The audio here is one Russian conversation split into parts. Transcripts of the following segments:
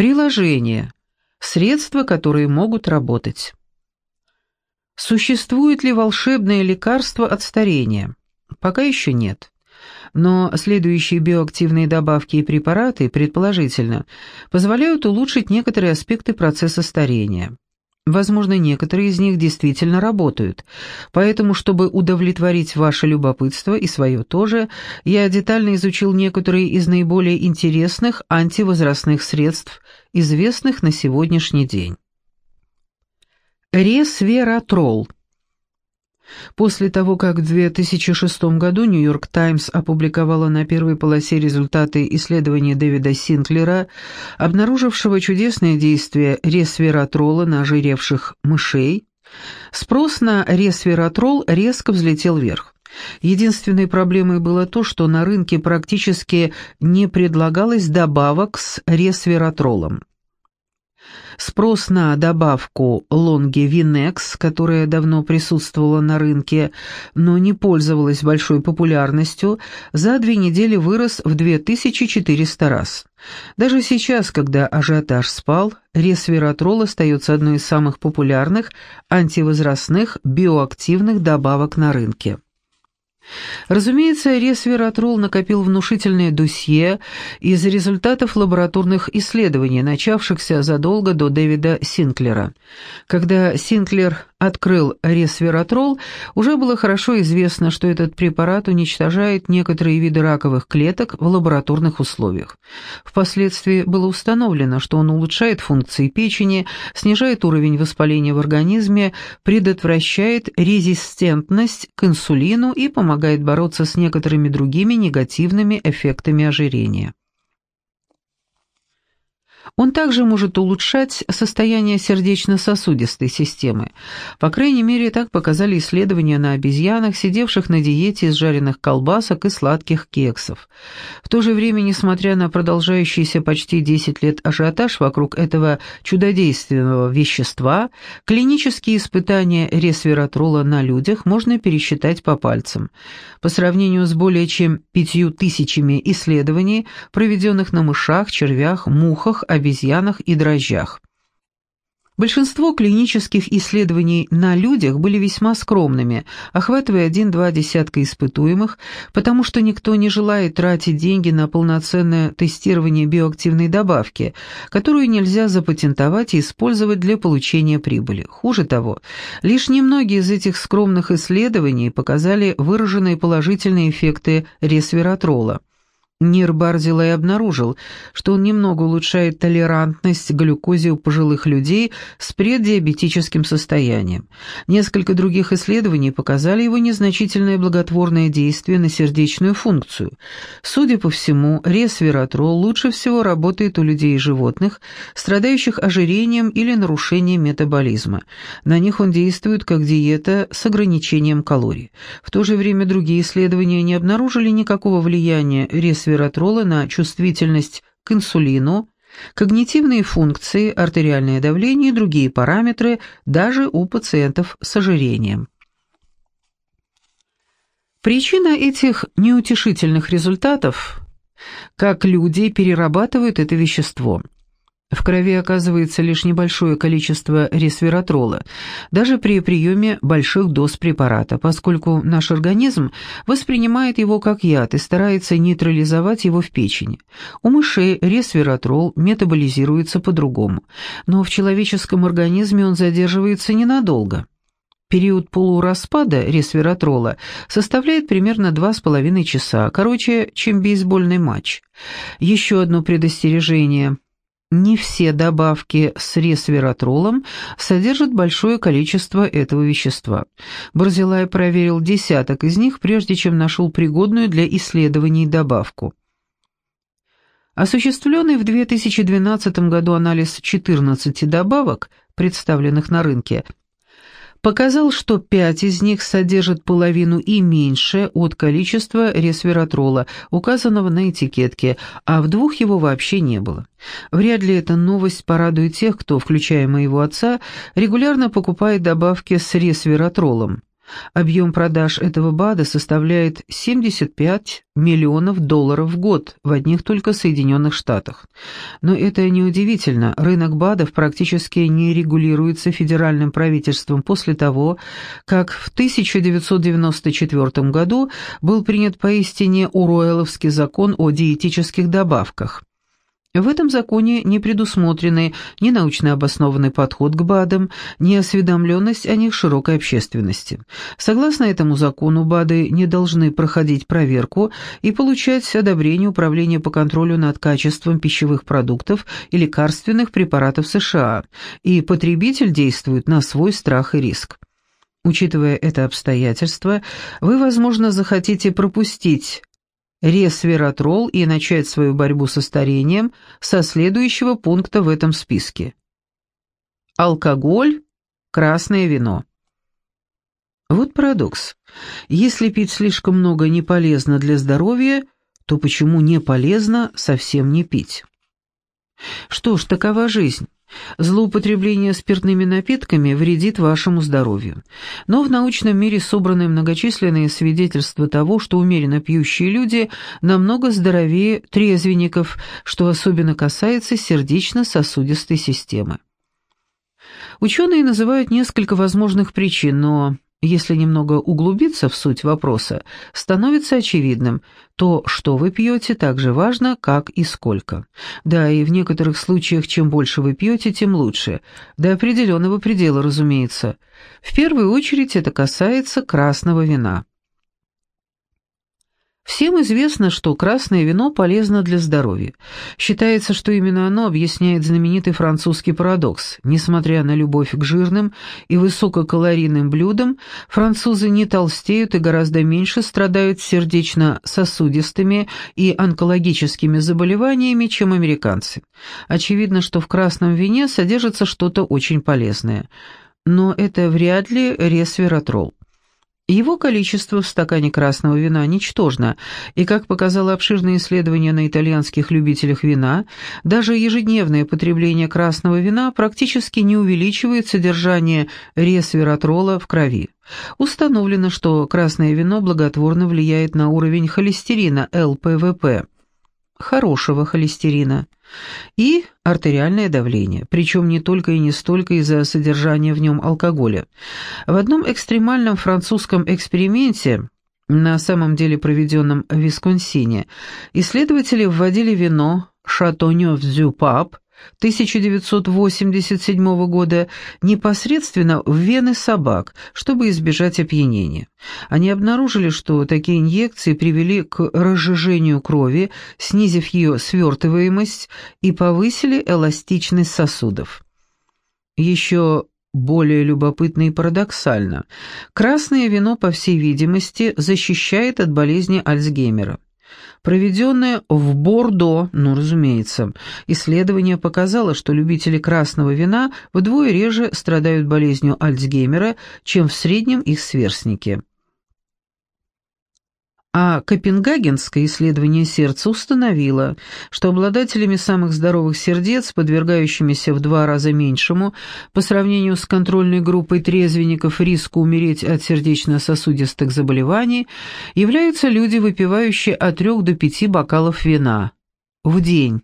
Приложение. Средства, которые могут работать. Существует ли волшебное лекарство от старения? Пока еще нет. Но следующие биоактивные добавки и препараты, предположительно, позволяют улучшить некоторые аспекты процесса старения. Возможно, некоторые из них действительно работают. Поэтому, чтобы удовлетворить ваше любопытство и свое тоже, я детально изучил некоторые из наиболее интересных антивозрастных средств, известных на сегодняшний день. Ресвератрол. После того, как в 2006 году «Нью-Йорк Таймс» опубликовала на первой полосе результаты исследования Дэвида Синклера, обнаружившего чудесное действие ресвератрола на ожиревших мышей, спрос на ресвератрол резко взлетел вверх. Единственной проблемой было то, что на рынке практически не предлагалось добавок с ресвератролом. Спрос на добавку Лонги Винекс, которая давно присутствовала на рынке, но не пользовалась большой популярностью, за две недели вырос в 2400 раз. Даже сейчас, когда ажиотаж спал, ресвератрол остается одной из самых популярных антивозрастных биоактивных добавок на рынке. Разумеется, ресвератрол накопил внушительное досье из результатов лабораторных исследований, начавшихся задолго до Дэвида Синклера. Когда Синклер открыл ресвератрол, уже было хорошо известно, что этот препарат уничтожает некоторые виды раковых клеток в лабораторных условиях. Впоследствии было установлено, что он улучшает функции печени, снижает уровень воспаления в организме, предотвращает резистентность к инсулину и помогает бороться с некоторыми другими негативными эффектами ожирения. Он также может улучшать состояние сердечно-сосудистой системы. По крайней мере, так показали исследования на обезьянах, сидевших на диете из жареных колбасок и сладких кексов. В то же время, несмотря на продолжающийся почти 10 лет ажиотаж вокруг этого чудодейственного вещества, клинические испытания ресвератрола на людях можно пересчитать по пальцам. По сравнению с более чем пятью тысячами исследований, проведенных на мышах, червях, мухах, обезьянах и дрожжах. Большинство клинических исследований на людях были весьма скромными, охватывая один-два десятка испытуемых, потому что никто не желает тратить деньги на полноценное тестирование биоактивной добавки, которую нельзя запатентовать и использовать для получения прибыли. Хуже того, лишь немногие из этих скромных исследований показали выраженные положительные эффекты ресвератрола. Нир Барзилай обнаружил, что он немного улучшает толерантность к глюкозе у пожилых людей с преддиабетическим состоянием. Несколько других исследований показали его незначительное благотворное действие на сердечную функцию. Судя по всему, ресвератрол лучше всего работает у людей и животных, страдающих ожирением или нарушением метаболизма. На них он действует как диета с ограничением калорий. В то же время другие исследования не обнаружили никакого влияния ресвератрола ресвератрола на чувствительность к инсулину, когнитивные функции, артериальное давление и другие параметры даже у пациентов с ожирением. Причина этих неутешительных результатов – как люди перерабатывают это вещество – в крови оказывается лишь небольшое количество ресвератрола, даже при приеме больших доз препарата, поскольку наш организм воспринимает его как яд и старается нейтрализовать его в печени. У мышей ресвератрол метаболизируется по-другому, но в человеческом организме он задерживается ненадолго. Период полураспада ресвератрола составляет примерно 2,5 часа, короче, чем бейсбольный матч. Еще одно предостережение – не все добавки с ресвератролом содержат большое количество этого вещества. Барзилай проверил десяток из них, прежде чем нашел пригодную для исследований добавку. Осуществленный в 2012 году анализ 14 добавок, представленных на рынке, показал, что пять из них содержат половину и меньше от количества ресвератрола, указанного на этикетке, а в двух его вообще не было. Вряд ли эта новость порадует тех, кто, включая моего отца, регулярно покупает добавки с ресвератролом. Объем продаж этого БАДа составляет 75 миллионов долларов в год в одних только Соединенных Штатах. Но это неудивительно, рынок БАДов практически не регулируется федеральным правительством после того, как в 1994 году был принят поистине уройловский закон о диетических добавках. В этом законе не предусмотрены ни научно обоснованный подход к БАДам, ни осведомленность о них широкой общественности. Согласно этому закону, БАДы не должны проходить проверку и получать одобрение Управления по контролю над качеством пищевых продуктов и лекарственных препаратов США, и потребитель действует на свой страх и риск. Учитывая это обстоятельство, вы, возможно, захотите пропустить ресвератрол и начать свою борьбу со старением со следующего пункта в этом списке. Алкоголь, красное вино. Вот парадокс. Если пить слишком много не полезно для здоровья, то почему не полезно совсем не пить? Что ж, такова жизнь. Злоупотребление спиртными напитками вредит вашему здоровью. Но в научном мире собраны многочисленные свидетельства того, что умеренно пьющие люди намного здоровее трезвенников, что особенно касается сердечно-сосудистой системы. Ученые называют несколько возможных причин, но если немного углубиться в суть вопроса, становится очевидным, то, что вы пьете, так же важно, как и сколько. Да, и в некоторых случаях, чем больше вы пьете, тем лучше. До определенного предела, разумеется. В первую очередь это касается красного вина. Всем известно, что красное вино полезно для здоровья. Считается, что именно оно объясняет знаменитый французский парадокс. Несмотря на любовь к жирным и высококалорийным блюдам, французы не толстеют и гораздо меньше страдают сердечно-сосудистыми и онкологическими заболеваниями, чем американцы. Очевидно, что в красном вине содержится что-то очень полезное. Но это вряд ли ресвератрол. Его количество в стакане красного вина ничтожно, и, как показало обширное исследование на итальянских любителях вина, даже ежедневное потребление красного вина практически не увеличивает содержание ресвератрола в крови. Установлено, что красное вино благотворно влияет на уровень холестерина ЛПВП, хорошего холестерина, и артериальное давление, причем не только и не столько из-за содержания в нем алкоголя. В одном экстремальном французском эксперименте, на самом деле проведенном в Висконсине, исследователи вводили вино «Шатонёв-Дзюпап» 1987 года непосредственно в вены собак, чтобы избежать опьянения. Они обнаружили, что такие инъекции привели к разжижению крови, снизив ее свертываемость и повысили эластичность сосудов. Еще более любопытно и парадоксально, красное вино, по всей видимости, защищает от болезни Альцгеймера. Проведенное в Бордо, ну, разумеется, исследование показало, что любители красного вина вдвое реже страдают болезнью Альцгеймера, чем в среднем их сверстники. А Копенгагенское исследование сердца установило, что обладателями самых здоровых сердец, подвергающимися в два раза меньшему, по сравнению с контрольной группой трезвенников риску умереть от сердечно-сосудистых заболеваний, являются люди, выпивающие от трех до пяти бокалов вина в день.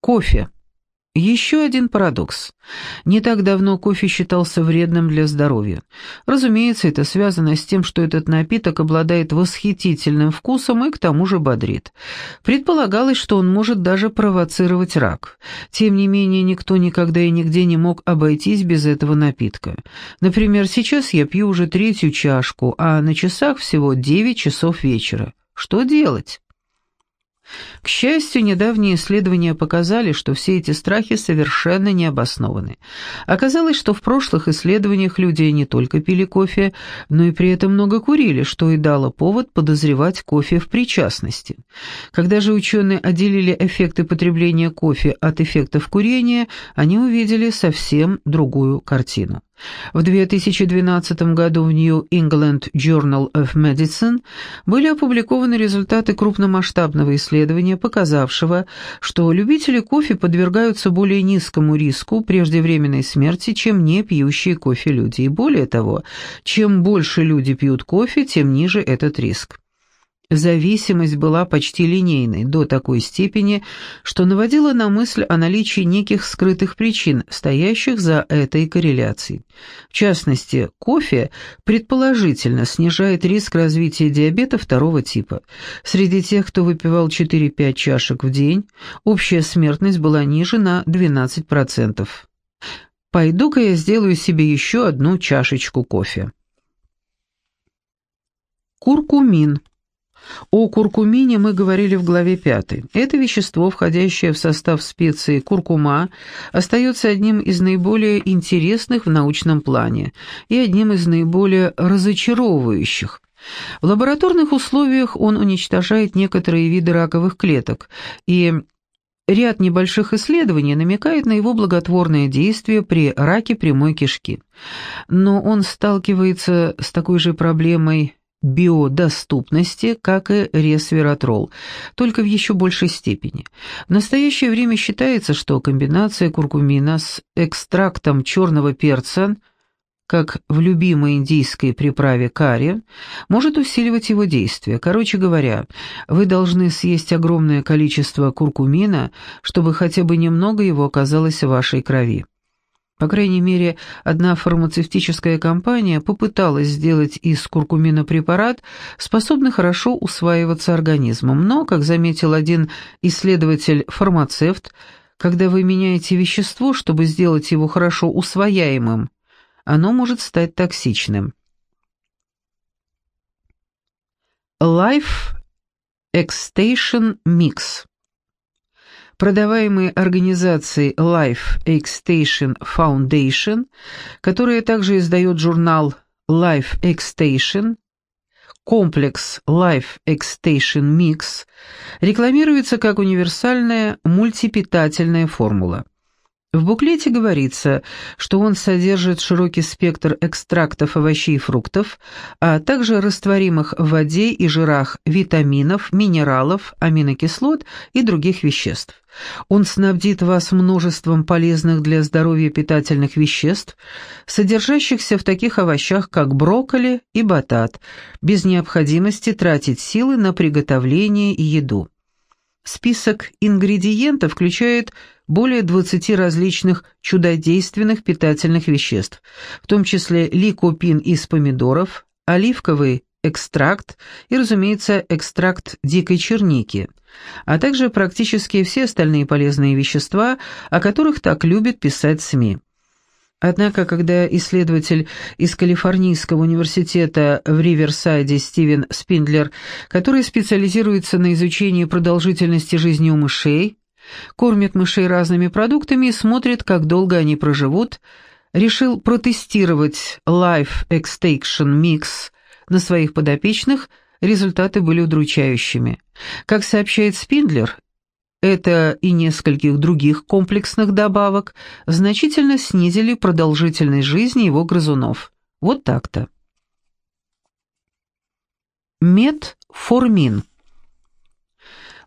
Кофе. Еще один парадокс. Не так давно кофе считался вредным для здоровья. Разумеется, это связано с тем, что этот напиток обладает восхитительным вкусом и к тому же бодрит. Предполагалось, что он может даже провоцировать рак. Тем не менее, никто никогда и нигде не мог обойтись без этого напитка. Например, сейчас я пью уже третью чашку, а на часах всего 9 часов вечера. Что делать? К счастью, недавние исследования показали, что все эти страхи совершенно необоснованы. Оказалось, что в прошлых исследованиях люди не только пили кофе, но и при этом много курили, что и дало повод подозревать кофе в причастности. Когда же ученые отделили эффекты потребления кофе от эффектов курения, они увидели совсем другую картину. В 2012 году в New England Journal of Medicine были опубликованы результаты крупномасштабного исследования, показавшего, что любители кофе подвергаются более низкому риску преждевременной смерти, чем не пьющие кофе люди. И более того, чем больше люди пьют кофе, тем ниже этот риск. Зависимость была почти линейной, до такой степени, что наводила на мысль о наличии неких скрытых причин, стоящих за этой корреляцией. В частности, кофе предположительно снижает риск развития диабета второго типа. Среди тех, кто выпивал 4-5 чашек в день, общая смертность была ниже на 12%. Пойду-ка я сделаю себе еще одну чашечку кофе. Куркумин о куркумине мы говорили в главе 5. Это вещество, входящее в состав специи куркума, остается одним из наиболее интересных в научном плане и одним из наиболее разочаровывающих. В лабораторных условиях он уничтожает некоторые виды раковых клеток, и ряд небольших исследований намекает на его благотворное действие при раке прямой кишки. Но он сталкивается с такой же проблемой биодоступности, как и ресвератрол, только в еще большей степени. В настоящее время считается, что комбинация куркумина с экстрактом черного перца, как в любимой индийской приправе карри, может усиливать его действие. Короче говоря, вы должны съесть огромное количество куркумина, чтобы хотя бы немного его оказалось в вашей крови. По крайней мере, одна фармацевтическая компания попыталась сделать из куркумина препарат, способный хорошо усваиваться организмом, но, как заметил один исследователь-фармацевт, когда вы меняете вещество, чтобы сделать его хорошо усвояемым, оно может стать токсичным. Life Extension Mix продаваемый организацией Life Extension Foundation, которая также издает журнал Life Extension, комплекс Life Extension Mix, рекламируется как универсальная мультипитательная формула. В буклете говорится, что он содержит широкий спектр экстрактов овощей и фруктов, а также растворимых в воде и жирах витаминов, минералов, аминокислот и других веществ. Он снабдит вас множеством полезных для здоровья питательных веществ, содержащихся в таких овощах, как брокколи и батат, без необходимости тратить силы на приготовление и еду. Список ингредиентов включает более 20 различных чудодейственных питательных веществ, в том числе ликопин из помидоров, оливковый экстракт и, разумеется, экстракт дикой черники, а также практически все остальные полезные вещества, о которых так любят писать СМИ. Однако, когда исследователь из Калифорнийского университета в Риверсайде Стивен Спиндлер, который специализируется на изучении продолжительности жизни у мышей, кормит мышей разными продуктами и смотрит, как долго они проживут, решил протестировать Life Extraction Mix на своих подопечных, результаты были удручающими. Как сообщает Спиндлер, это и нескольких других комплексных добавок значительно снизили продолжительность жизни его грызунов. Вот так-то. Метформин.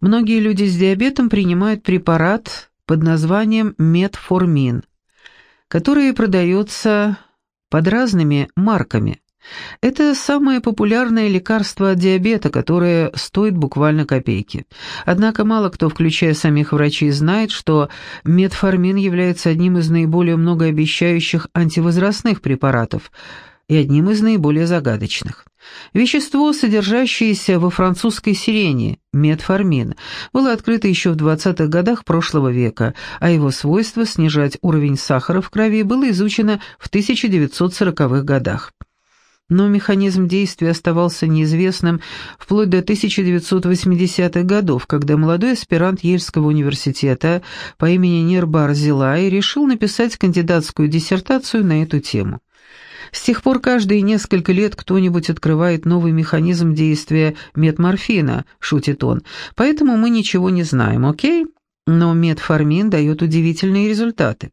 Многие люди с диабетом принимают препарат под названием метформин, который продается под разными марками. Это самое популярное лекарство от диабета, которое стоит буквально копейки. Однако мало кто, включая самих врачей, знает, что метформин является одним из наиболее многообещающих антивозрастных препаратов и одним из наиболее загадочных. Вещество, содержащееся во французской сирене, метформин, было открыто еще в 20-х годах прошлого века, а его свойство снижать уровень сахара в крови было изучено в 1940-х годах но механизм действия оставался неизвестным вплоть до 1980-х годов, когда молодой аспирант Ельского университета по имени Нирбар Зилай решил написать кандидатскую диссертацию на эту тему. С тех пор каждые несколько лет кто-нибудь открывает новый механизм действия метморфина, шутит он, поэтому мы ничего не знаем, окей? Но метформин дает удивительные результаты.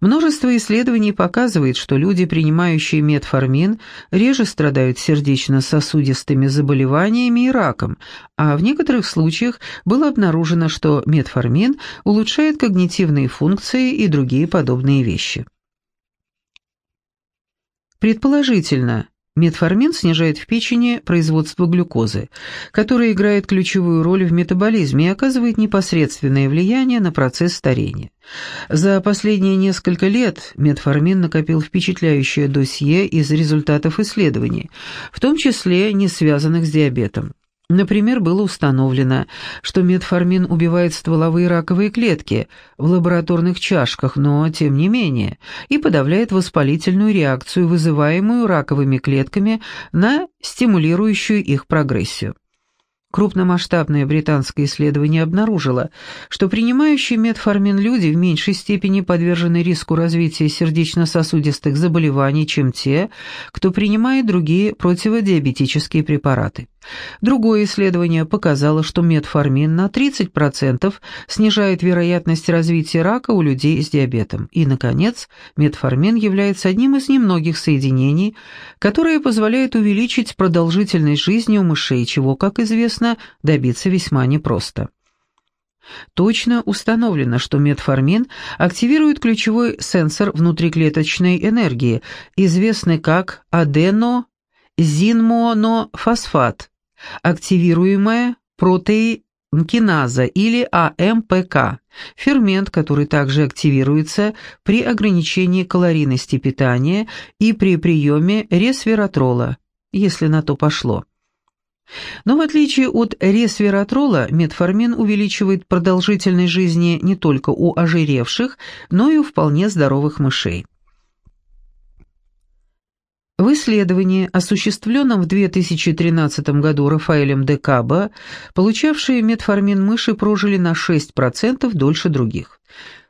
Множество исследований показывает, что люди, принимающие метформин, реже страдают сердечно-сосудистыми заболеваниями и раком, а в некоторых случаях было обнаружено, что метформин улучшает когнитивные функции и другие подобные вещи. Предположительно, Метформин снижает в печени производство глюкозы, которая играет ключевую роль в метаболизме и оказывает непосредственное влияние на процесс старения. За последние несколько лет метформин накопил впечатляющее досье из результатов исследований, в том числе не связанных с диабетом. Например, было установлено, что метформин убивает стволовые раковые клетки в лабораторных чашках, но тем не менее, и подавляет воспалительную реакцию, вызываемую раковыми клетками на стимулирующую их прогрессию. Крупномасштабное британское исследование обнаружило, что принимающие метформин люди в меньшей степени подвержены риску развития сердечно-сосудистых заболеваний, чем те, кто принимает другие противодиабетические препараты. Другое исследование показало, что метформин на 30% снижает вероятность развития рака у людей с диабетом. И, наконец, метформин является одним из немногих соединений, которые позволяют увеличить продолжительность жизни у мышей, чего, как известно, добиться весьма непросто. Точно установлено, что метформин активирует ключевой сенсор внутриклеточной энергии, известный как аденозинмонофосфат, активируемая протеинкиназа или АМПК, фермент, который также активируется при ограничении калорийности питания и при приеме ресвератрола, если на то пошло. Но в отличие от ресвератрола, метформин увеличивает продолжительность жизни не только у ожиревших, но и у вполне здоровых мышей. В исследовании, осуществленном в 2013 году Рафаэлем де Кабо, получавшие метформин мыши прожили на 6% дольше других.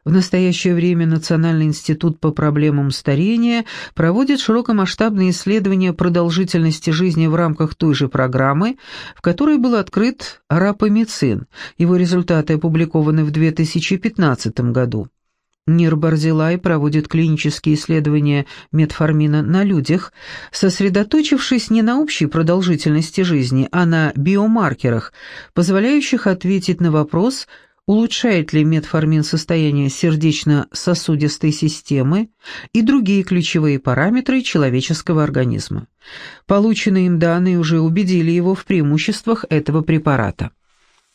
В настоящее время Национальный институт по проблемам старения проводит широкомасштабные исследования продолжительности жизни в рамках той же программы, в которой был открыт рапамицин. Его результаты опубликованы в 2015 году. Нир Барзилай проводит клинические исследования метформина на людях, сосредоточившись не на общей продолжительности жизни, а на биомаркерах, позволяющих ответить на вопрос, улучшает ли метформин состояние сердечно-сосудистой системы и другие ключевые параметры человеческого организма. Полученные им данные уже убедили его в преимуществах этого препарата.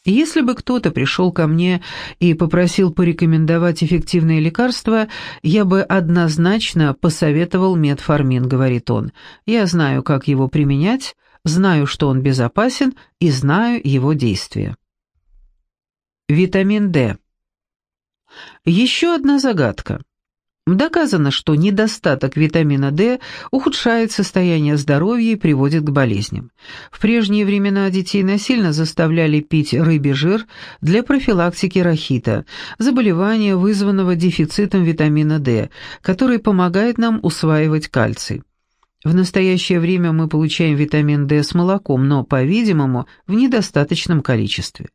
Если бы кто-то пришел ко мне и попросил порекомендовать эффективное лекарство, я бы однозначно посоветовал метформин, говорит он. Я знаю, как его применять, знаю, что он безопасен и знаю его действия. Витамин D. Еще одна загадка. Доказано, что недостаток витамина D ухудшает состояние здоровья и приводит к болезням. В прежние времена детей насильно заставляли пить рыбий жир для профилактики рахита, заболевания, вызванного дефицитом витамина D, который помогает нам усваивать кальций. В настоящее время мы получаем витамин D с молоком, но, по-видимому, в недостаточном количестве.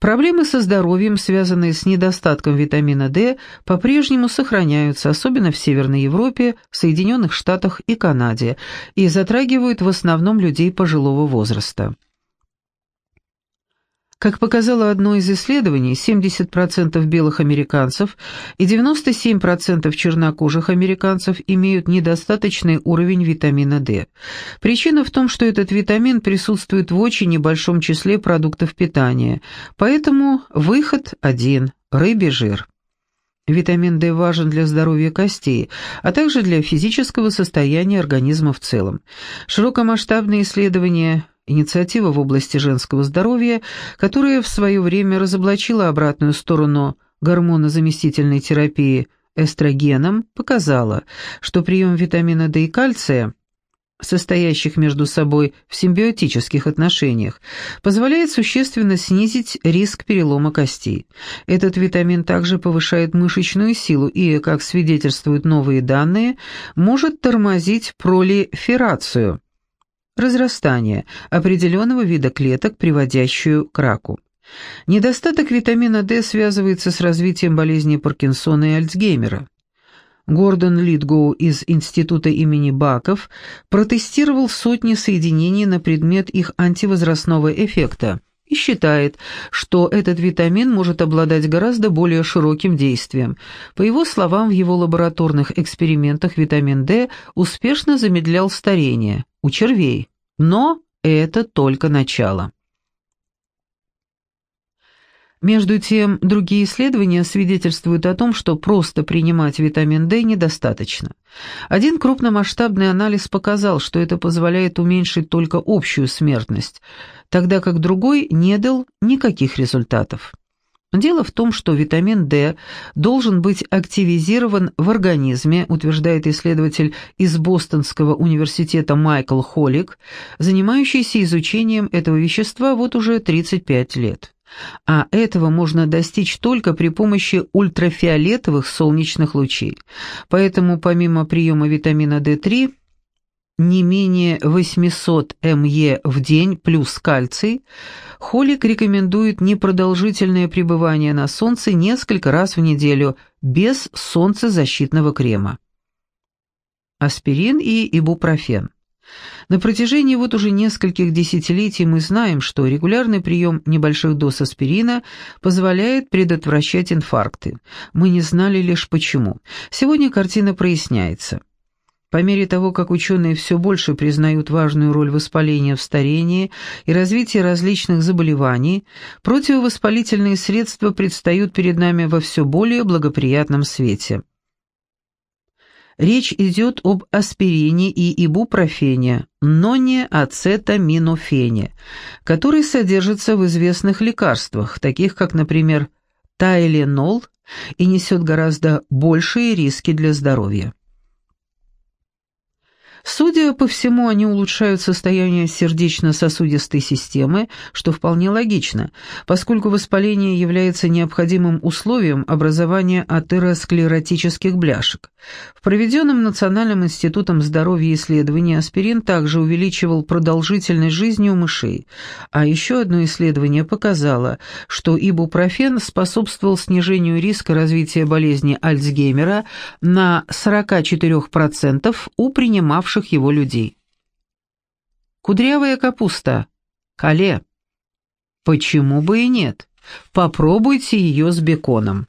Проблемы со здоровьем, связанные с недостатком витамина D, по-прежнему сохраняются, особенно в Северной Европе, Соединенных Штатах и Канаде, и затрагивают в основном людей пожилого возраста. Как показало одно из исследований, 70% белых американцев и 97% чернокожих американцев имеют недостаточный уровень витамина D. Причина в том, что этот витамин присутствует в очень небольшом числе продуктов питания, поэтому выход один – рыбий жир. Витамин D важен для здоровья костей, а также для физического состояния организма в целом. Широкомасштабные исследования Инициатива в области женского здоровья, которая в свое время разоблачила обратную сторону гормонозаместительной терапии эстрогеном, показала, что прием витамина D и кальция, состоящих между собой в симбиотических отношениях, позволяет существенно снизить риск перелома костей. Этот витамин также повышает мышечную силу и, как свидетельствуют новые данные, может тормозить пролиферацию – разрастание определенного вида клеток, приводящую к раку. Недостаток витамина D связывается с развитием болезни Паркинсона и Альцгеймера. Гордон Литгоу из Института имени Баков протестировал сотни соединений на предмет их антивозрастного эффекта и считает, что этот витамин может обладать гораздо более широким действием. По его словам, в его лабораторных экспериментах витамин D успешно замедлял старение у червей. Но это только начало. Между тем, другие исследования свидетельствуют о том, что просто принимать витамин D недостаточно. Один крупномасштабный анализ показал, что это позволяет уменьшить только общую смертность, тогда как другой не дал никаких результатов. Дело в том, что витамин D должен быть активизирован в организме, утверждает исследователь из Бостонского университета Майкл Холлик, занимающийся изучением этого вещества вот уже 35 лет а этого можно достичь только при помощи ультрафиолетовых солнечных лучей. Поэтому помимо приема витамина D3 не менее 800 МЕ в день плюс кальций, Холик рекомендует непродолжительное пребывание на солнце несколько раз в неделю без солнцезащитного крема. Аспирин и ибупрофен. На протяжении вот уже нескольких десятилетий мы знаем, что регулярный прием небольших доз аспирина позволяет предотвращать инфаркты. Мы не знали лишь почему. Сегодня картина проясняется. По мере того, как ученые все больше признают важную роль воспаления в старении и развитии различных заболеваний, противовоспалительные средства предстают перед нами во все более благоприятном свете. Речь идет об аспирине и ибупрофене, но не ацетаминофене, который содержится в известных лекарствах, таких как, например, тайленол, и несет гораздо большие риски для здоровья. Судя по всему, они улучшают состояние сердечно-сосудистой системы, что вполне логично, поскольку воспаление является необходимым условием образования атеросклеротических бляшек. В проведенном Национальным институтом здоровья исследовании аспирин также увеличивал продолжительность жизни у мышей, а еще одно исследование показало, что ибупрофен способствовал снижению риска развития болезни Альцгеймера на 44% у принимавших окружавших его людей. Кудрявая капуста. Кале. Почему бы и нет? Попробуйте ее с беконом.